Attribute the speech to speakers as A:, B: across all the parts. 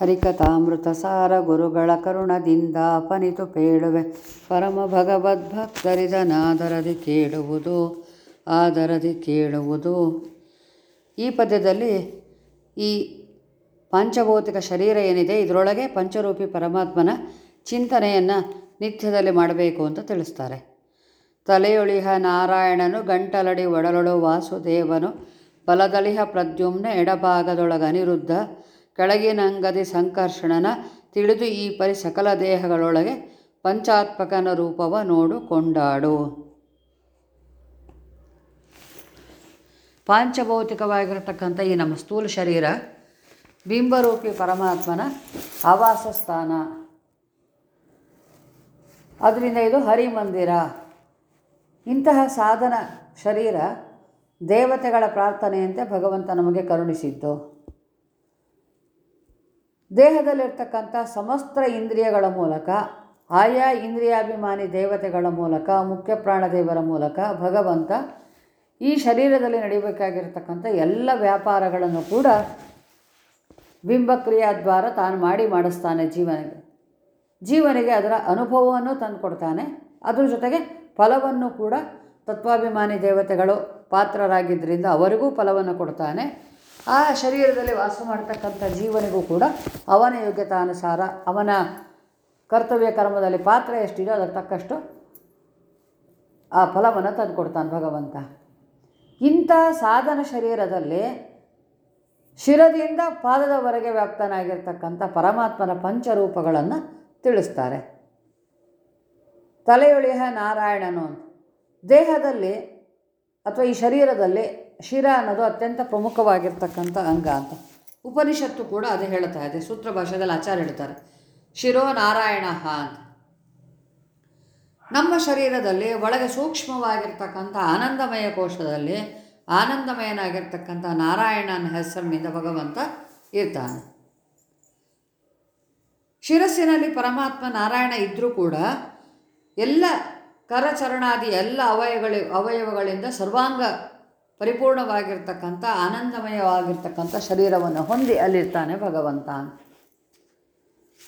A: ಹರಿಕಥಾಮೃತ ಸಾರ ಗುರುಗಳ ಕರುಣದಿಂದ ಅಪನಿತು ಪೇಳುವೆ. ಪರಮ ಭಗವದ್ಭಕ್ತರಿದನಾದರದಿ ಕೇಳುವುದು, ಆದರದಿ ಕೇಳುವುದು. ಈ ಪದ್ಯದಲ್ಲಿ ಈ ಪಂಚಭೌತಿಕ ಶರೀರ ಏನಿದೆ, ಇದರೊಳಗೆ ಪಂಚರೂಪಿ ಪರಮಾತ್ಮನ ಚಿಂತನೆಯನ್ನು ನಿತ್ಯದಲ್ಲಿ ಮಾಡಬೇಕು ಅಂತ ತಿಳಿಸ್ತಾರೆ. ತಲೆಯೊಳಿಹ ನಾರಾಯಣನು, ಗಂಟಲಡಿ ಒಡಲೊಳು ವಾಸುದೇವನು ಬಲದಲಿಹ ಪ್ರದ್ಯುಮ್ನ ಎಡಭಾಗದೊಳಗ ಅನಿರುದ್ಧ ಕೆಳಗಿನಂಗದಿ ಸಂಕರ್ಷಣನ ತಿಳಿದು ಈ ಪರಿ ಸಕಲ ದೇಹಗಳೊಳಗೆ ಪಂಚಾತ್ಮಕನ ರೂಪವ ನೋಡು ಕೊಂಡಾಡು ಪಾಂಚಭೌತಿಕವಾಗಿರತಕ್ಕಂಥ ಈ ನಮ್ಮ ಸ್ಥೂಲ ಶರೀರ ಬಿಂಬರೂಪಿ ಪರಮಾತ್ಮನ ಆವಾಸ ಸ್ಥಾನ. ಅದರಿಂದ ಇದು ಹರಿಮಂದಿರ. ಇಂತಹ ಸಾಧನ ಶರೀರ ದೇವತೆಗಳ ಪ್ರಾರ್ಥನೆಯಂತೆ ಭಗವಂತ ನಮಗೆ ಕರುಣಿಸಿದ್ದು. ದೇಹದಲ್ಲಿರ್ತಕ್ಕಂಥ ಸಮಸ್ತ ಇಂದ್ರಿಯಗಳ ಮೂಲಕ, ಆಯಾ ಇಂದ್ರಿಯಾಭಿಮಾನಿ ದೇವತೆಗಳ ಮೂಲಕ, ಮುಖ್ಯ ಪ್ರಾಣದೇವರ ಮೂಲಕ, ಭಗವಂತ ಈ ಶರೀರದಲ್ಲಿ ನಡಿಬೇಕಾಗಿರ್ತಕ್ಕಂಥ ಎಲ್ಲ ವ್ಯಾಪಾರಗಳನ್ನು ಕೂಡ ಬಿಂಬಕ್ರಿಯಾದ್ವಾರ ತಾನು ಮಾಡಿ ಮಾಡಿಸ್ತಾನೆ ಜೀವನಿಗೆ. ಜೀವನಿಗೆ ಅದರ ಅನುಭವವನ್ನು ತಂದುಕೊಡ್ತಾನೆ ಅದ್ರ ಜೊತೆಗೆ ಫಲವನ್ನು ಕೂಡ ತತ್ವಾಭಿಮಾನಿ ದೇವತೆಗಳು ಪಾತ್ರರಾಗಿದ್ದರಿಂದ ಅವರಿಗೂ ಫಲವನ್ನು ಕೊಡ್ತಾನೆ. ಆ ಶರೀರದಲ್ಲಿ ವಾಸ ಮಾಡ್ತಕ್ಕಂಥ ಜೀವನಿಗೂ ಕೂಡ ಅವನ ಯೋಗ್ಯತಾನುಸಾರ, ಅವನ ಕರ್ತವ್ಯ ಕರ್ಮದಲ್ಲಿ ಪಾತ್ರ ಎಷ್ಟಿದೆಯೋ ಅದಕ್ಕೆ ತಕ್ಕಷ್ಟು ಆ ಫಲವನ್ನು ತಂದುಕೊಡ್ತಾನೆ ಭಗವಂತ. ಇಂಥ ಸಾಧನ ಶರೀರದಲ್ಲಿ ಶಿರದಿಂದ ಪಾದದವರೆಗೆ ವ್ಯಾಪ್ತನಾಗಿರ್ತಕ್ಕಂಥ ಪರಮಾತ್ಮನ ಪಂಚರೂಪಗಳನ್ನು ತಿಳಿಸ್ತಾರೆ. ತಲೆಯೊಳಿಯ ನಾರಾಯಣನು ದೇಹದಲ್ಲಿ ಅಥವಾ ಈ ಶರೀರದಲ್ಲಿ ಶಿರ ಅನ್ನೋದು ಅತ್ಯಂತ ಪ್ರಮುಖವಾಗಿರ್ತಕ್ಕಂಥ ಅಂಗ ಅಂತ. ಉಪನಿಷತ್ತು ಕೂಡ ಅದು ಹೇಳ್ತಾ ಇದೆ, ಸೂತ್ರ ಭಾಷೆಯಲ್ಲಿ ಆಚಾರ ಹೇಳ್ತಾರೆ. ಶಿರೋ ನಾರಾಯಣ ಅಂತ. ನಮ್ಮ ಶರೀರದಲ್ಲಿ ಒಳಗೆ ಸೂಕ್ಷ್ಮವಾಗಿರ್ತಕ್ಕಂಥ ಆನಂದಮಯ ಕೋಶದಲ್ಲಿ ಆನಂದಮಯನಾಗಿರ್ತಕ್ಕಂಥ ನಾರಾಯಣನ ಹೆಸರಿನಿಂದ ಭಗವಂತ ಇರ್ತಾನೆ. ಶಿರಸ್ಸಿನಲ್ಲಿ ಪರಮಾತ್ಮ ನಾರಾಯಣ ಇದ್ದರೂ ಕೂಡ ಎಲ್ಲ ಕರಚರಣಾದಿ ಎಲ್ಲ ಅವಯವಗಳಿ ಅವಯವಗಳಿಂದ ಸರ್ವಾಂಗ ಪರಿಪೂರ್ಣವಾಗಿರ್ತಕ್ಕಂಥ ಆನಂದಮಯವಾಗಿರ್ತಕ್ಕಂಥ ಶರೀರವನ್ನು ಹೊಂದಿ ಅಲ್ಲಿರ್ತಾನೆ ಭಗವಂತ.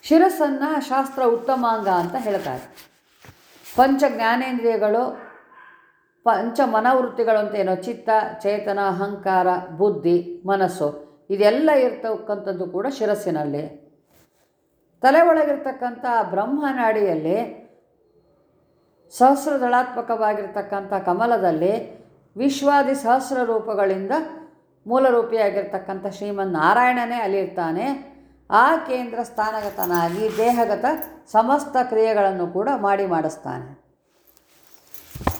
A: ಶಿರಸ್ಸನ್ನು ಶಾಸ್ತ್ರ ಉತ್ತಮಾಂಗ ಅಂತ ಹೇಳ್ತಾರೆ. ಪಂಚ ಜ್ಞಾನೇಂದ್ರಿಯಗಳು, ಪಂಚ ಮನೋವೃತ್ತಿಗಳು ಅಂತ ಏನೋ ಚಿತ್ತ, ಚೇತನ, ಅಹಂಕಾರ, ಬುದ್ಧಿ, ಮನಸ್ಸು, ಇದೆಲ್ಲ ಇರ್ತಕ್ಕಂಥದ್ದು ಕೂಡ ಶಿರಸ್ಸಿನಲ್ಲಿ. ತಲೆ ಒಳಗಿರ್ತಕ್ಕಂಥ ಬ್ರಹ್ಮನಾಡಿಯಲ್ಲಿ ಸಹಸ್ರದಳಾತ್ಮಕವಾಗಿರ್ತಕ್ಕಂಥ ಕಮಲದಲ್ಲಿ ವಿಶ್ವಾದಿ ಸಹಸ್ರ ರೂಪಗಳಿಂದ ಮೂಲರೂಪಿಯಾಗಿರ್ತಕ್ಕಂಥ ಶ್ರೀಮನ್ನಾರಾಯಣನೇ ಅಲ್ಲಿರ್ತಾನೆ. ಆ ಕೇಂದ್ರ ಸ್ಥಾನಗತನಾಗಿ ದೇಹಗತ ಸಮಸ್ತ ಕ್ರಿಯೆಗಳನ್ನು ಕೂಡ ಮಾಡಿ ಮಾಡಿಸ್ತಾನೆ.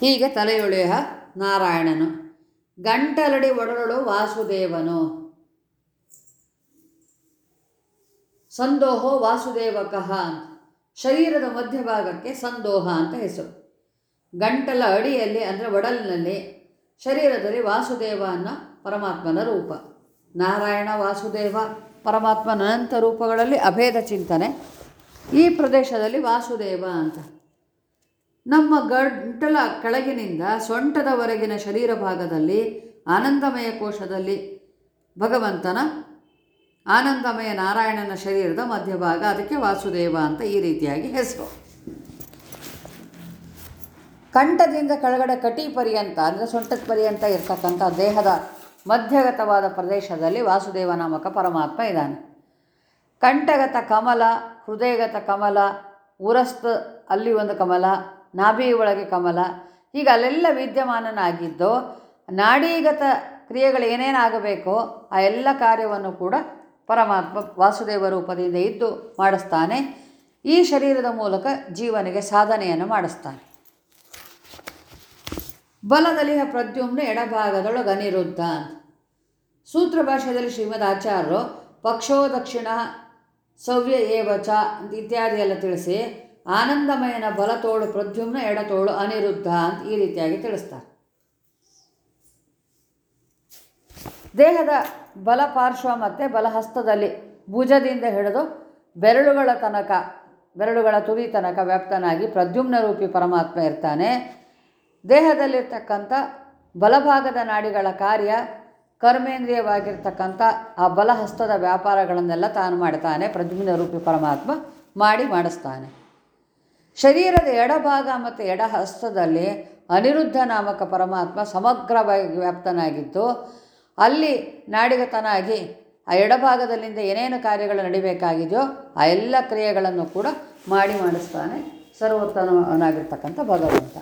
A: ಹೀಗೆ ತಲೆಯೊಳೆಯ ನಾರಾಯಣನು. ಗಂಟಲಡಿ ಒಡಲೊಳು ವಾಸುದೇವನು. ಸಂದೋಹೋ ವಾಸುದೇವಕಃ ಶರೀರದ ಮಧ್ಯಭಾಗಕ್ಕೆ ಸಂದೋಹ ಅಂತ ಹೆಸರು. ಗಂಟಲ ಅಡಿಯಲ್ಲಿ ಅಂದರೆ ಒಡಲಿನಲ್ಲಿ ಶರೀರದಲ್ಲಿ ವಾಸುದೇವ ಅನ್ನೋ ಪರಮಾತ್ಮನ ರೂಪ. ನಾರಾಯಣ, ವಾಸುದೇವ ಪರಮಾತ್ಮನ ಅನಂತ ರೂಪಗಳಲ್ಲಿ ಅಭೇದ ಚಿಂತನೆ. ಈ ಪ್ರದೇಶದಲ್ಲಿ ವಾಸುದೇವ ಅಂತ. ನಮ್ಮ ಗಂಟಲ ಕೆಳಗಿನಿಂದ ಸೊಂಟದವರೆಗಿನ ಶರೀರ ಭಾಗದಲ್ಲಿ, ಆನಂದಮಯ ಕೋಶದಲ್ಲಿ ಭಗವಂತನ, ಆನಂದಮಯ ನಾರಾಯಣನ ಶರೀರದ ಮಧ್ಯಭಾಗ. ಅದಕ್ಕೆ ವಾಸುದೇವ ಅಂತ ಈ ರೀತಿಯಾಗಿ ಹೆಸರು. ಕಂಠದಿಂದ ಕೆಳಗಡೆ ಕಟಿ ಪರ್ಯಂತ ಅಂದರೆ ಸೊಂಟದ ಪರ್ಯಂತ ಇರ್ತಕ್ಕಂಥ ದೇಹದ ಮಧ್ಯಗತವಾದ ಪ್ರದೇಶದಲ್ಲಿ ವಾಸುದೇವ ನಾಮಕ ಪರಮಾತ್ಮ ಇದ್ದಾನೆ. ಕಂಠಗತ ಕಮಲ, ಹೃದಯಗತ ಕಮಲ, ಉರಸ್ತ ಅಲ್ಲಿ ಒಂದು ಕಮಲ, ನಾಭಿ ಒಳಗೆ ಕಮಲ ಹೀಗೆ ಅಲ್ಲೆಲ್ಲ ವಿದ್ಯಮಾನನಾಗಿದ್ದು ನಾಡೀಗತ ಕ್ರಿಯೆಗಳು ಏನೇನಾಗಬೇಕೋ ಆ ಎಲ್ಲ ಕಾರ್ಯವನ್ನು ಕೂಡ ಪರಮಾತ್ಮ ವಾಸುದೇವ ರೂಪದಿಂದ ಇದ್ದು ಮಾಡಿಸ್ತಾನೆ. ಈ ಶರೀರದ ಮೂಲಕ ಜೀವನಿಗೆ ಸಾಧನೆಯನ್ನು ಮಾಡಿಸ್ತಾನೆ. ಬಲದಲ್ಲಿಹ ಪ್ರದ್ಯುಮ್ನ ಎಡಭಾಗದೊಳಗೆ ಅನಿರುದ್ಧ ಅಂತ. ಸೂತ್ರ ಭಾಷೆಯಲ್ಲಿ ಶ್ರೀಮದ್ ಆಚಾರ್ಯರು ಪಕ್ಷೋ ದಕ್ಷಿಣ ಸವ್ಯ ಏವಚ ಇತ್ಯಾದಿ ಎಲ್ಲ ತಿಳಿಸಿ ಆನಂದಮಯನ ಬಲತೋಳು ಪ್ರದ್ಯುಮ್ನ ಎಡತೋಳು ಅನಿರುದ್ಧ ಅಂತ ಈ ರೀತಿಯಾಗಿ ತಿಳಿಸ್ತಾರೆ. ದೇಹದ ಬಲ ಪಾರ್ಶ್ವ ಮತ್ತು ಬಲಹಸ್ತದಲ್ಲಿ ಭುಜದಿಂದ ಹಿಡಿದು ಬೆರಳುಗಳ ತನಕ, ಬೆರಳುಗಳ ತುದಿ ತನಕ ವ್ಯಾಪ್ತನಾಗಿ ಪ್ರದ್ಯುಮ್ನ ರೂಪಿ ಪರಮಾತ್ಮ ಇರ್ತಾನೆ. ದೇಹದಲ್ಲಿರ್ತಕ್ಕಂಥ ಬಲಭಾಗದ ನಾಡಿಗಳ ಕಾರ್ಯ ಕರ್ಮೇಂದ್ರಿಯವಾಗಿರ್ತಕ್ಕಂಥ ಆ ಬಲಹಸ್ತದ ವ್ಯಾಪಾರಗಳನ್ನೆಲ್ಲ ತಾನು ಮಾಡ್ತಾನೆ ಪ್ರದ್ಯುಮ್ನ ರೂಪಿ ಪರಮಾತ್ಮ ಮಾಡಿ ಮಾಡಿಸ್ತಾನೆ. ಶರೀರದ ಎಡಭಾಗ ಮತ್ತು ಎಡಹಸ್ತದಲ್ಲಿ ಅನಿರುದ್ಧ ನಾಮಕ ಪರಮಾತ್ಮ ಸಮಗ್ರವಾಗಿ ವ್ಯಾಪ್ತನಾಗಿದ್ದು, ಅಲ್ಲಿ ನಾಡಿಗತನಾಗಿ ಆ ಎಡಭಾಗದಲ್ಲಿಂದ ಏನೇನು ಕಾರ್ಯಗಳು ನಡಿಬೇಕಾಗಿದೆಯೋ ಆ ಎಲ್ಲ ಕ್ರಿಯೆಗಳನ್ನು ಕೂಡ ಮಾಡಿ ಮಾಡಿಸ್ತಾನೆ ಸರ್ವೋತ್ತಮನಾಗಿರ್ತಕ್ಕಂಥ ಭಗವಂತ.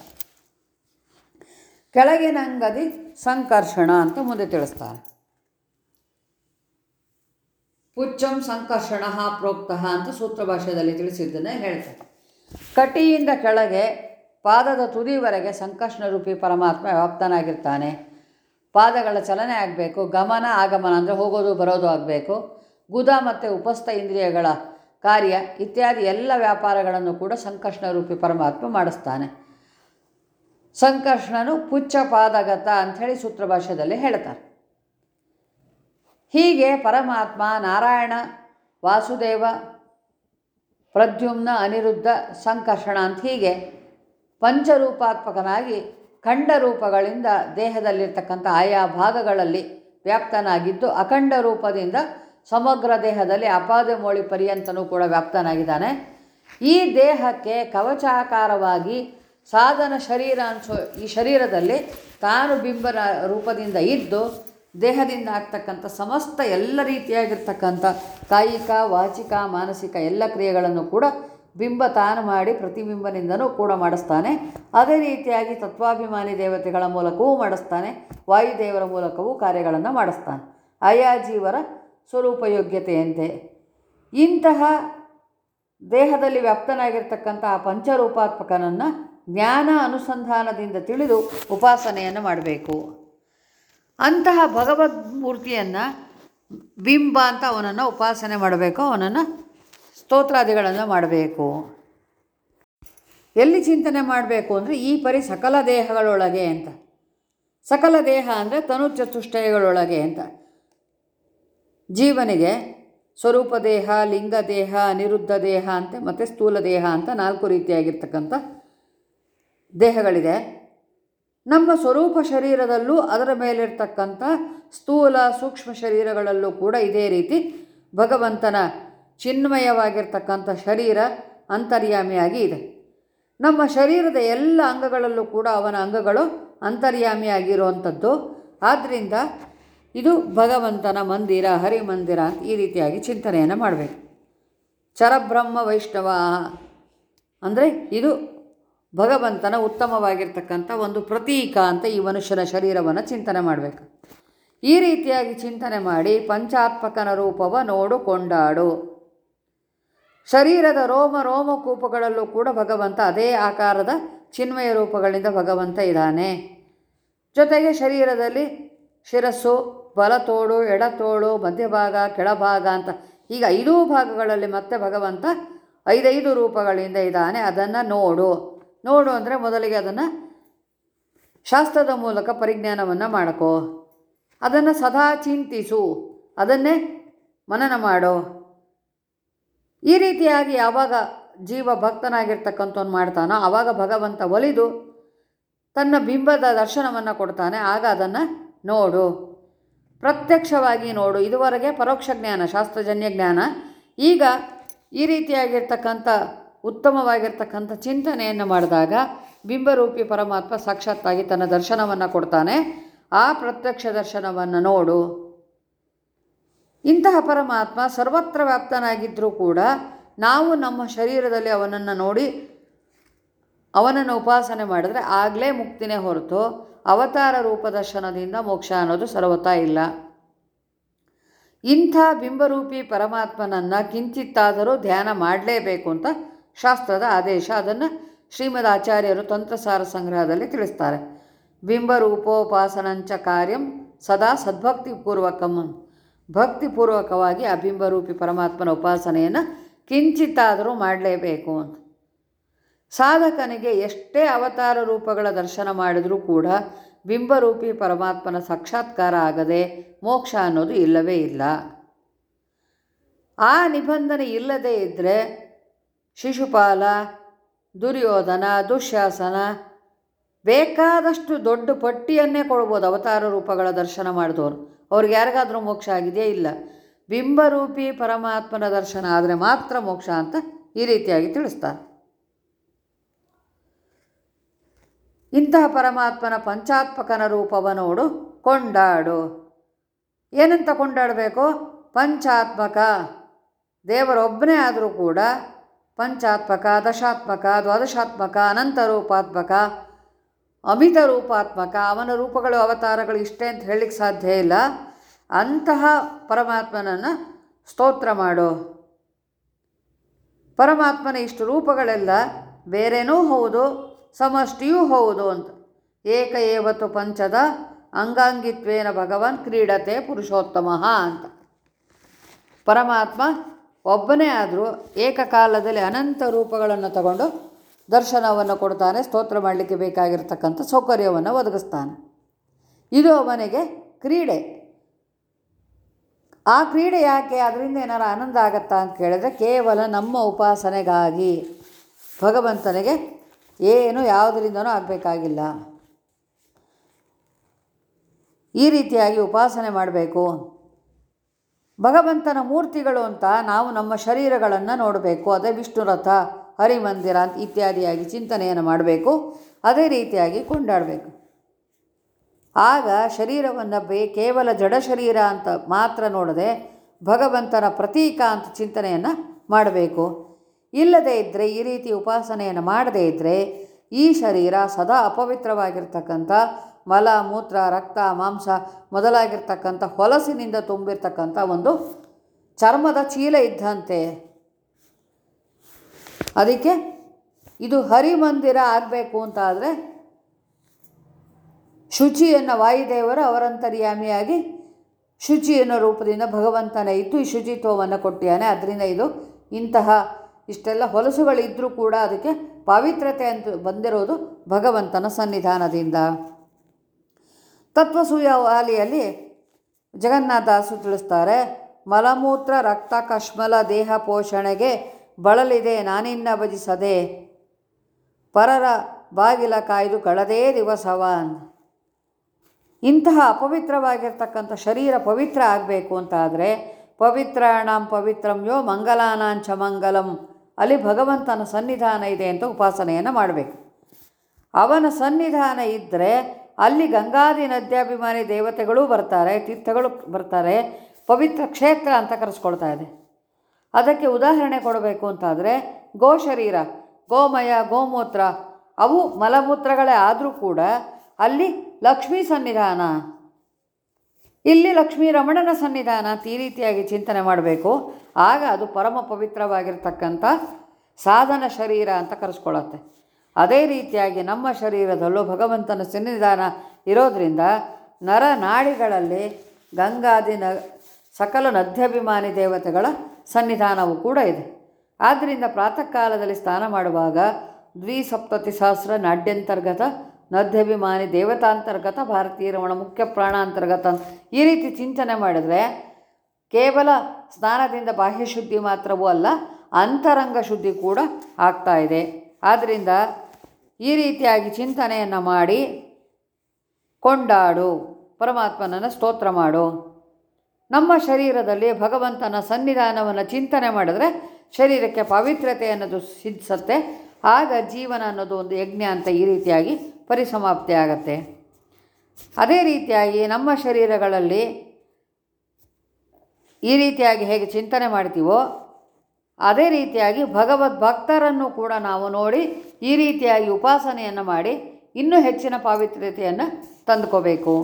A: ಕೆಳಗಿನ ಅಂಗದಿ ಸಂಕರ್ಷಣ ಅಂತ ಮುಂದೆ ತಿಳಿಸ್ತಾರೆ. ಪುಚ್ಚಂ ಸಂಕರ್ಷಣ ಪ್ರೋಕ್ತ ಅಂತ ಸೂತ್ರ ಭಾಷೆಯಲ್ಲಿ ತಿಳಿಸಿದ್ದನ್ನೇ ಹೇಳ್ತಾರೆ. ಕಟಿಯಿಂದ ಕೆಳಗೆ ಪಾದದ ತುದಿವರೆಗೆ ಸಂಕರ್ಷಣ ರೂಪಿ ಪರಮಾತ್ಮ ವ್ಯಾಪ್ತನಾಗಿರ್ತಾನೆ. ಪಾದಗಳ ಚಲನೆ ಆಗಬೇಕು, ಗಮನ ಆಗಮನ ಅಂದರೆ ಹೋಗೋದು ಬರೋದು ಆಗಬೇಕು. ಗುದ ಮತ್ತು ಉಪಸ್ಥ ಇಂದ್ರಿಯಗಳ ಕಾರ್ಯ ಇತ್ಯಾದಿ ಎಲ್ಲ ವ್ಯಾಪಾರಗಳನ್ನು ಕೂಡ ಸಂಕರ್ಷಣ ರೂಪಿ ಪರಮಾತ್ಮ ಮಾಡಿಸ್ತಾನೆ. ಸಂಕರ್ಷಣನು ಪುಚ್ಚ ಪಾದಗತ ಅಂಥೇಳಿ ಸೂತ್ರ ಭಾಷೆಯಲ್ಲಿ ಹೇಳ್ತಾರೆ. ಹೀಗೆ ಪರಮಾತ್ಮ, ನಾರಾಯಣ, ವಾಸುದೇವ, ಪ್ರದ್ಯುಮ್ನ ಅನಿರುದ್ಧ ಸಂಕರ್ಷಣ ಅಂತ ಹೀಗೆ ಪಂಚರೂಪಾತ್ಮಕನಾಗಿ ಖಂಡ ರೂಪಗಳಿಂದ ದೇಹದಲ್ಲಿರ್ತಕ್ಕಂಥ ಆಯಾ ಭಾಗಗಳಲ್ಲಿ ವ್ಯಾಪ್ತನಾಗಿದ್ದು ಅಖಂಡ ರೂಪದಿಂದ ಸಮಗ್ರ ದೇಹದಲ್ಲಿ ಅಪಾದ ಮೋಳಿ ಪರ್ಯಂತನೂ ಕೂಡ ವ್ಯಾಪ್ತನಾಗಿದ್ದಾನೆ. ಈ ದೇಹಕ್ಕೆ ಕವಚಾಕಾರವಾಗಿ ಸಾಧನ ಶರೀರ ಅನ್ಸೋ ಈ ಶರೀರದಲ್ಲಿ ತಾನು ಬಿಂಬರ ರೂಪದಿಂದ ಇದ್ದು ದೇಹದಿಂದ ಆಗ್ತಕ್ಕಂಥ ಸಮಸ್ತ ಎಲ್ಲ ರೀತಿಯಾಗಿರ್ತಕ್ಕಂಥ ಕಾಯಿಕ, ವಾಚಿಕ, ಮಾನಸಿಕ ಎಲ್ಲ ಕ್ರಿಯೆಗಳನ್ನು ಕೂಡ ಬಿಂಬ ತಾನು ಮಾಡಿ ಪ್ರತಿಬಿಂಬನಿಂದನೂ ಕೂಡ ಮಾಡಿಸ್ತಾನೆ. ಅದೇ ರೀತಿಯಾಗಿ ತತ್ವಾಭಿಮಾನಿ ದೇವತೆಗಳ ಮೂಲಕವೂ ಮಾಡಿಸ್ತಾನೆ. ವಾಯುದೇವರ ಮೂಲಕವೂ ಕಾರ್ಯಗಳನ್ನು ಮಾಡಿಸ್ತಾನೆ. ಆಯಾ ಜೀವರ ಸ್ವರೂಪಯೋಗ್ಯತೆಯಂತೆ. ಇಂತಹ ದೇಹದಲ್ಲಿ ವ್ಯಾಪ್ತನಾಗಿರ್ತಕ್ಕಂಥ ಆ ಪಂಚರೂಪಾತ್ಮಕನನ್ನು ಜ್ಞಾನ ಅನುಸಂಧಾನದಿಂದ ತಿಳಿದು ಉಪಾಸನೆಯನ್ನು ಮಾಡಬೇಕು. ಅಂತಹ ಭಗವದ್ ಮೂರ್ತಿಯನ್ನು ಬಿಂಬ ಅಂತ ಅವನನ್ನು ಉಪಾಸನೆ ಮಾಡಬೇಕು, ಅವನನ್ನು ಸ್ತೋತ್ರಾದಿಗಳನ್ನು ಮಾಡಬೇಕು. ಎಲ್ಲಿ ಚಿಂತನೆ ಮಾಡಬೇಕು ಅಂದರೆ ಈ ಪರಿ ಸಕಲ ದೇಹಗಳೊಳಗೆ ಅಂತ. ಸಕಲ ದೇಹ ಅಂದರೆ ತನು ಚತುಷ್ಟಯಗಳೊಳಗೆ ಅಂತ. ಜೀವನಿಗೆ ಸ್ವರೂಪ ದೇಹ, ಲಿಂಗ ದೇಹ, ಅನಿರುದ್ಧ ದೇಹ ಅಂತ ಮತ್ತು ಸ್ಥೂಲ ದೇಹ ಅಂತ ನಾಲ್ಕು ರೀತಿಯಾಗಿರ್ತಕ್ಕಂಥ ದೇಹಗಳಿದೆ. ನಮ್ಮ ಸ್ವರೂಪ ಶರೀರದಲ್ಲೂ ಅದರ ಮೇಲಿರ್ತಕ್ಕಂಥ ಸ್ಥೂಲ ಸೂಕ್ಷ್ಮ ಶರೀರಗಳಲ್ಲೂ ಕೂಡ ಇದೇ ರೀತಿ ಭಗವಂತನ ಚಿನ್ಮಯವಾಗಿರ್ತಕ್ಕಂಥ ಶರೀರ ಅಂತರ್ಯಾಮಿಯಾಗಿ ಇದೆ. ನಮ್ಮ ಶರೀರದ ಎಲ್ಲ ಅಂಗಗಳಲ್ಲೂ ಕೂಡ ಅವನ ಅಂಗಗಳು ಅಂತರ್ಯಾಮಿಯಾಗಿರುವಂಥದ್ದು. ಆದ್ದರಿಂದ ಇದು ಭಗವಂತನ ಮಂದಿರ, ಹರಿಮಂದಿರ ಅಂತ ಈ ರೀತಿಯಾಗಿ ಚಿಂತನೆಯನ್ನು ಮಾಡಬೇಕು. ಚರಬ್ರಹ್ಮ ವೈಷ್ಣವ ಅಂದರೆ ಇದು ಭಗವಂತನ ಉತ್ತಮವಾಗಿರ್ತಕ್ಕಂಥ ಒಂದು ಪ್ರತೀಕ ಅಂತ ಈ ಮನುಷ್ಯನ ಶರೀರವನ್ನು ಚಿಂತನೆ ಮಾಡಬೇಕು. ಈ ರೀತಿಯಾಗಿ ಚಿಂತನೆ ಮಾಡಿ ಪಂಚಾತ್ಮಕನ ರೂಪವ ನೋಡು ಕೊಂಡಾಡು ಶರೀರದ ರೋಮ ರೋಮಕೂಪಗಳಲ್ಲೂ ಕೂಡ ಭಗವಂತ ಅದೇ ಆಕಾರದ ಚಿನ್ಮಯ ರೂಪಗಳಿಂದ ಭಗವಂತ ಇದ್ದಾನೆ. ಜೊತೆಗೆ ಶರೀರದಲ್ಲಿ ಶಿರಸ್ಸು, ಬಲತೋಳು, ಎಡತೋಳು, ಮಧ್ಯಭಾಗ, ಕೆಳಭಾಗ ಅಂತ ಈಗ ಐದೂ ಭಾಗಗಳಲ್ಲಿ ಮತ್ತೆ ಭಗವಂತ ಐದೈದು ರೂಪಗಳಿಂದ ಇದ್ದಾನೆ. ಅದನ್ನು ನೋಡು. ನೋಡು ಅಂದರೆ ಮೊದಲಿಗೆ ಅದನ್ನು ಶಾಸ್ತ್ರದ ಮೂಲಕ ಪರಿಜ್ಞಾನವನ್ನು ಮಾಡಕೋ. ಅದನ್ನು ಸದಾ ಚಿಂತಿಸು. ಅದನ್ನೇ ಮನನ ಮಾಡು. ಈ ರೀತಿಯಾಗಿ ಯಾವಾಗ ಜೀವ ಭಕ್ತನಾಗಿರ್ತಕ್ಕಂಥವ್ನು ಮಾಡ್ತಾನೋ ಆವಾಗ ಭಗವಂತ ಒಲಿದು ತನ್ನ ಬಿಂಬದ ದರ್ಶನವನ್ನು ಕೊಡ್ತಾನೆ. ಆಗ ಅದನ್ನು ನೋಡು. ಪ್ರತ್ಯಕ್ಷವಾಗಿ ನೋಡು. ಇದುವರೆಗೆ ಪರೋಕ್ಷ ಜ್ಞಾನ, ಶಾಸ್ತ್ರಜನ್ಯ ಜ್ಞಾನ. ಈಗ ಈ ರೀತಿಯಾಗಿರ್ತಕ್ಕಂಥ ಉತ್ತಮವಾಗಿರ್ತಕ್ಕಂಥ ಚಿಂತನೆಯನ್ನು ಮಾಡಿದಾಗ ಬಿಂಬರೂಪಿ ಪರಮಾತ್ಮ ಸಾಕ್ಷಾತ್ತಾಗಿ ತನ್ನ ದರ್ಶನವನ್ನು ಕೊಡ್ತಾನೆ. ಆ ಪ್ರತ್ಯಕ್ಷ ದರ್ಶನವನ್ನು ನೋಡು. ಇಂತಹ ಪರಮಾತ್ಮ ಸರ್ವತ್ರ ವ್ಯಾಪ್ತನಾಗಿದ್ದರೂ ಕೂಡ ನಾವು ನಮ್ಮ ಶರೀರದಲ್ಲಿ ಅವನನ್ನು ನೋಡಿ ಅವನನ್ನು ಉಪಾಸನೆ ಮಾಡಿದ್ರೆ ಆಗಲೇ ಮುಕ್ತಿನೇ ಹೊರತು ಅವತಾರ ರೂಪದರ್ಶನದಿಂದ ಮೋಕ್ಷ ಅನ್ನೋದು ಸರ್ವತಾ ಇಲ್ಲ. ಇಂಥ ಬಿಂಬರೂಪಿ ಪರಮಾತ್ಮನನ್ನು ಕಿಂಚಿತ್ತಾದರೂ ಧ್ಯಾನ ಮಾಡಲೇಬೇಕು ಅಂತ ಶಾಸ್ತ್ರದ ಆದೇಶ. ಅದನ್ನು ಶ್ರೀಮದ್ ಆಚಾರ್ಯರು ತಂತ್ರಸಾರ ಸಂಗ್ರಹದಲ್ಲಿ ತಿಳಿಸ್ತಾರೆ. ಬಿಂಬರೂಪೋಪಾಸನಂಚ ಕಾರ್ಯಂ ಸದಾ ಸದ್ಭಕ್ತಿಪೂರ್ವಕಂ. ಭಕ್ತಿಪೂರ್ವಕವಾಗಿ ಆ ಬಿಂಬರೂಪಿ ಪರಮಾತ್ಮನ ಉಪಾಸನೆಯನ್ನು ಕಿಂಚಿತ್ತಾದರೂ ಮಾಡಲೇಬೇಕು ಅಂತ. ಸಾಧಕನಿಗೆ ಎಷ್ಟೇ ಅವತಾರ ರೂಪಗಳ ದರ್ಶನ ಮಾಡಿದರೂ ಕೂಡ ಬಿಂಬರೂಪಿ ಪರಮಾತ್ಮನ ಸಾಕ್ಷಾತ್ಕಾರ ಆಗದೆ ಮೋಕ್ಷ ಅನ್ನೋದು ಇಲ್ಲವೇ ಇಲ್ಲ. ಆ ನಿಬಂಧನೆ ಇಲ್ಲದೇ ಇದ್ದರೆ ಶಿಶುಪಾಲ, ದುರ್ಯೋಧನ ದುಶ್ಯಾಸನ ಬೇಕಾದಷ್ಟು ದೊಡ್ಡ ಪಟ್ಟಿಯನ್ನೇ ಕೊಡ್ಬೋದು. ಅವತಾರ ರೂಪಗಳ ದರ್ಶನ ಮಾಡಿದವರು. ಅವ್ರಿಗೆ ಯಾರಿಗಾದರೂ ಮೋಕ್ಷ ಆಗಿದೆಯೇ? ಇಲ್ಲ. ಬಿಂಬರೂಪಿ ಪರಮಾತ್ಮನ ದರ್ಶನ ಆದರೆ ಮಾತ್ರ ಮೋಕ್ಷ ಅಂತ ಈ ರೀತಿಯಾಗಿ ತಿಳಿಸ್ತಾರೆ. ಇಂತಹ ಪರಮಾತ್ಮನ ಪಂಚಾತ್ಮಕನ ರೂಪವ ಕೊಂಡಾಡು. ಏನಂತ ಕೊಂಡಾಡಬೇಕು? ಪಂಚಾತ್ಮಕ. ದೇವರೊಬ್ಬನೇ ಆದರೂ ಕೂಡ ಪಂಚಾತ್ಮಕ, ದಶಾತ್ಮಕ, ದ್ವಾದಶಾತ್ಮಕ, ಅನಂತ ರೂಪಾತ್ಮಕ, ಅಮಿತ ರೂಪಾತ್ಮಕ, ಅವನ ರೂಪಗಳು, ಅವತಾರಗಳು ಇಷ್ಟೇ ಅಂತ ಹೇಳಲಿಕ್ಕೆ ಸಾಧ್ಯ ಇಲ್ಲ. ಅಂತಹ ಪರಮಾತ್ಮನನ್ನು ಸ್ತೋತ್ರ ಮಾಡು. ಪರಮಾತ್ಮನ ಇಷ್ಟು ರೂಪಗಳೆಲ್ಲ ಬೇರೆನೂ ಹೌದು, ಸಮಷ್ಟಿಯೂ ಹೌದು ಅಂತ. ಏಕ ಏವತ್ತು ಪಂಚದ ಅಂಗಾಂಗಿತ್ವೇನ ಭಗವಾನ್ ಕ್ರೀಡತೆ ಪುರುಷೋತ್ತಮ ಅಂತ. ಪರಮಾತ್ಮ ಒಬ್ಬನೇ ಆದರೂ ಏಕಕಾಲದಲ್ಲಿ ಅನಂತ ರೂಪಗಳನ್ನು ತಗೊಂಡು ದರ್ಶನವನ್ನು ಕೊಡ್ತಾನೆ, ಸ್ತೋತ್ರ ಮಾಡಲಿಕ್ಕೆ ಬೇಕಾಗಿರ್ತಕ್ಕಂಥ ಸೌಕರ್ಯವನ್ನು ಒದಗಿಸ್ತಾನೆ. ಇದು ಅವನಿಗೆ ಕ್ರೀಡೆ. ಆ ಕ್ರೀಡೆ ಯಾಕೆ? ಅದರಿಂದ ಏನಾರು ಆನಂದ ಆಗತ್ತಾ ಅಂತ ಕೇಳಿದ್ರೆ ಕೇವಲ ನಮ್ಮ ಉಪಾಸನೆಗಾಗಿ. ಭಗವಂತನಿಗೆ ಏನು ಯಾವುದರಿಂದನೂ ಆಗಬೇಕಾಗಿಲ್ಲ. ಈ ರೀತಿಯಾಗಿ ಉಪಾಸನೆ ಮಾಡಬೇಕು. ಭಗವಂತನ ಮೂರ್ತಿಗಳು ಅಂತ ನಾವು ನಮ್ಮ ಶರೀರಗಳನ್ನು ನೋಡಬೇಕು. ಅದೇ ವಿಷ್ಣು ರಥ, ಹರಿಮಂದಿರ ಅಂತ ಇತ್ಯಾದಿಯಾಗಿ ಚಿಂತನೆಯನ್ನು ಮಾಡಬೇಕು. ಅದೇ ರೀತಿಯಾಗಿ ಕೊಂಡಾಡಬೇಕು. ಆಗ ಶರೀರವನ್ನು ಬೇ, ಕೇವಲ ಜಡ ಶರೀರ ಅಂತ ಮಾತ್ರ ನೋಡದೆ ಭಗವಂತನ ಪ್ರತೀಕ ಅಂತ ಚಿಂತನೆಯನ್ನು ಮಾಡಬೇಕು. ಇಲ್ಲದೇ ಇದ್ದರೆ ಈ ರೀತಿ ಉಪಾಸನೆಯನ್ನು ಮಾಡದೇ ಇದ್ದರೆ ಈ ಶರೀರ ಸದಾ ಅಪವಿತ್ರವಾಗಿರ್ತಕ್ಕಂಥ ಮಲ, ಮೂತ್ರ, ರಕ್ತ, ಮಾಂಸ ಮೊದಲಾಗಿರ್ತಕ್ಕಂಥ ಹೊಲಸಿನಿಂದ ತುಂಬಿರ್ತಕ್ಕಂಥ ಒಂದು ಚರ್ಮದ ಚೀಲ ಇದ್ದಂತೆ. ಅದಕ್ಕೆ ಇದು ಹರಿಮಂದಿರ ಆಗಬೇಕು ಅಂತ ಆದರೆ ಶುಚಿಯನ್ನು ವಾಯುದೇವರು ಅವರಂತರ್ಯಾಮಿಯಾಗಿ ಶುಚಿ ಅನ್ನೋ ರೂಪದಿಂದ ಭಗವಂತನ ಇದ್ದು ಈ ಶುಚಿತ್ವವನ್ನು ಕೊಟ್ಟಿಯಾನೆ ಅದರಿಂದ ಇದು ಇಂತಹ ಇಷ್ಟೆಲ್ಲ ಹೊಲಸುಗಳಿದ್ದರೂ ಕೂಡ ಅದಕ್ಕೆ ಪಾವಿತ್ರತೆ ಅಂತ ಬಂದಿರೋದು ಭಗವಂತನ ಸನ್ನಿಧಾನದಿಂದ. ತತ್ವಸೂಯ ವಾಲಿಯಲ್ಲಿ ಜಗನ್ನಾಥದಾಸು ತಿಳಿಸ್ತಾರೆ, ಮಲಮೂತ್ರ ರಕ್ತ ಕಶ್ಮಲ ದೇಹ ಪೋಷಣೆಗೆ ಬಳಲಿದೆ, ನಾನಿನ್ನ ಭಜಿಸದೆ, ಪರರ ಬಾಗಿಲ ಕಾಯ್ದು ಕಳೆದೇ ದಿವಸವಾನ್. ಇಂತಹ ಅಪವಿತ್ರವಾಗಿರ್ತಕ್ಕಂಥ ಶರೀರ ಪವಿತ್ರ ಆಗಬೇಕು ಅಂತಾದರೆ, ಪವಿತ್ರಾಣಂ ಪವಿತ್ರಂ ಯೋ ಮಂಗಲಾನಾಂಚ ಮಂಗಲಂ, ಅಲ್ಲಿ ಭಗವಂತನ ಸನ್ನಿಧಾನ ಇದೆ ಅಂತ ಉಪಾಸನೆಯನ್ನು ಮಾಡಬೇಕು. ಅವನ ಸನ್ನಿಧಾನ ಇದ್ದರೆ ಅಲ್ಲಿ ಗಂಗಾದಿ ನದ್ಯಾಭಿಮಾನಿ ದೇವತೆಗಳು ಬರ್ತಾರೆ, ತೀರ್ಥಗಳು ಬರ್ತಾರೆ, ಪವಿತ್ರ ಕ್ಷೇತ್ರ ಅಂತ ಕರೆಸ್ಕೊಳ್ತಾ ಇದೆ. ಅದಕ್ಕೆ ಉದಾಹರಣೆ ಕೊಡಬೇಕು ಅಂತಾದರೆ ಗೋ ಶರೀರ ಗೋಮಯ, ಗೋಮೂತ್ರ, ಅವು ಮಲಮೂತ್ರಗಳೇ ಆದರೂ ಕೂಡ ಅಲ್ಲಿ ಲಕ್ಷ್ಮೀ ಸನ್ನಿಧಾನ, ಇಲ್ಲಿ ಲಕ್ಷ್ಮೀ ರಮಣನ ಸನ್ನಿಧಾನ ಅಂತ ಈ ರೀತಿಯಾಗಿ ಚಿಂತನೆ ಮಾಡಬೇಕು. ಆಗ ಅದು ಪರಮ ಪವಿತ್ರವಾಗಿರ್ತಕ್ಕಂಥ ಸಾಧನ ಶರೀರ ಅಂತ ಕರೆಸ್ಕೊಳ್ಳುತ್ತೆ ಅದೇ ರೀತಿಯಾಗಿ ನಮ್ಮ ಶರೀರದಲ್ಲೂ ಭಗವಂತನ ಸನ್ನಿಧಾನ ಇರೋದರಿಂದ ನರ ನಾಡಿಗಳಲ್ಲಿ ಗಂಗಾದಿ ನ ಸಕಲ ನದ್ಯಾಭಿಮಾನಿ ದೇವತೆಗಳ ಸನ್ನಿಧಾನವೂ ಕೂಡ ಇದೆ. ಆದ್ದರಿಂದ ಪ್ರಾತಃ ಕಾಲದಲ್ಲಿ ಸ್ನಾನ ಮಾಡುವಾಗ ದ್ವಿಸಪ್ತತಿ ಸಹಸ್ರ ನಾಡ್ಯಂತರ್ಗತ ನದ್ಯಾಭಿಮಾನಿ ದೇವತಾಂತರ್ಗತ, ಭಾರತೀಯ ರಮಣ ಮುಖ್ಯ ಪ್ರಾಣಾಂತರ್ಗತ ಈ ರೀತಿ ಚಿಂತನೆ ಮಾಡಿದರೆ ಕೇವಲ ಸ್ನಾನದಿಂದ ಬಾಹ್ಯ ಶುದ್ಧಿ ಮಾತ್ರವೂ ಅಲ್ಲ, ಅಂತರಂಗ ಶುದ್ಧಿ ಕೂಡ ಆಗ್ತಾ ಇದೆ. ಆದ್ದರಿಂದ ಈ ರೀತಿಯಾಗಿ ಚಿಂತನೆಯನ್ನು ಮಾಡಿ ಕೊಂಡಾಡು. ಪರಮಾತ್ಮನನ್ನು ಸ್ತೋತ್ರ ಮಾಡು. ನಮ್ಮ ಶರೀರದಲ್ಲಿ ಭಗವಂತನ ಸನ್ನಿಧಾನವನ್ನು ಚಿಂತನೆ ಮಾಡಿದ್ರೆ ಶರೀರಕ್ಕೆ ಪವಿತ್ರತೆ ಅನ್ನೋದು ಸಿದ್ಧಿಸುತ್ತೆ. ಆಗ ಜೀವನ ಅನ್ನೋದು ಒಂದು ಯಜ್ಞ ಅಂತ ಈ ರೀತಿಯಾಗಿ ಪರಿಸಮಾಪ್ತಿ ಆಗತ್ತೆ. ಅದೇ ರೀತಿಯಾಗಿ ನಮ್ಮ ಶರೀರಗಳಲ್ಲಿ ಈ ರೀತಿಯಾಗಿ ಹೇಗೆ ಚಿಂತನೆ ಮಾಡ್ತೀವೋ ಅದೇ ರೀತಿಯಾಗಿ ಭಗವದ್ ಭಕ್ತರನ್ನು ಕೂಡ ನಾವು ನೋಡಿ ಈ ರೀತಿಯಾಗಿ ಉಪಾಸನೆಯನ್ನು ಮಾಡಿ ಇನ್ನೂ ಹೆಚ್ಚಿನ ಪಾವಿತ್ರ್ಯತೆಯನ್ನು ತಂದುಕೋಬೇಕು.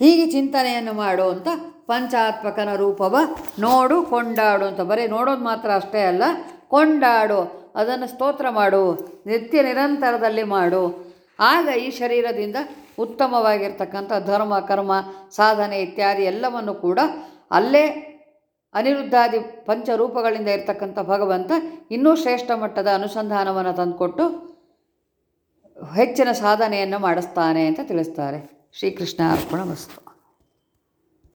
A: ಹೀಗೆ ಚಿಂತನೆಯನ್ನು ಮಾಡು ಅಂತ ಪಂಚಾತ್ಮಕನ ರೂಪವ ನೋಡು, ಕೊಂಡಾಡು ಅಂತ. ಬರೀ ನೋಡೋದು ಮಾತ್ರ ಅಷ್ಟೇ ಅಲ್ಲ, ಕೊಂಡಾಡು. ಅದನ್ನು ಸ್ತೋತ್ರ ಮಾಡು, ನಿತ್ಯ ನಿರಂತರದಲ್ಲಿ ಮಾಡು. ಆಗ ಈ ಶರೀರದಿಂದ ಉತ್ತಮವಾಗಿರ್ತಕ್ಕಂಥ ಧರ್ಮ, ಕರ್ಮ, ಸಾಧನೆ ಇತ್ಯಾದಿ ಎಲ್ಲವನ್ನು ಕೂಡ ಅಲ್ಲೇ ಅನಿರುದ್ಧಾದಿ ಪಂಚರೂಪಗಳಿಂದ ಇರತಕ್ಕಂಥ ಭಗವಂತ ಇನ್ನೂ ಶ್ರೇಷ್ಠ ಮಟ್ಟದ ಅನುಸಂಧಾನವನ್ನು ತಂದುಕೊಟ್ಟು ಹೆಚ್ಚಿನ ಸಾಧನೆಯನ್ನು ಮಾಡಿಸ್ತಾನೆ ಅಂತ ತಿಳಿಸ್ತಾರೆ. ಶ್ರೀಕೃಷ್ಣ ಅರ್ಪಣ ವಸ್ತು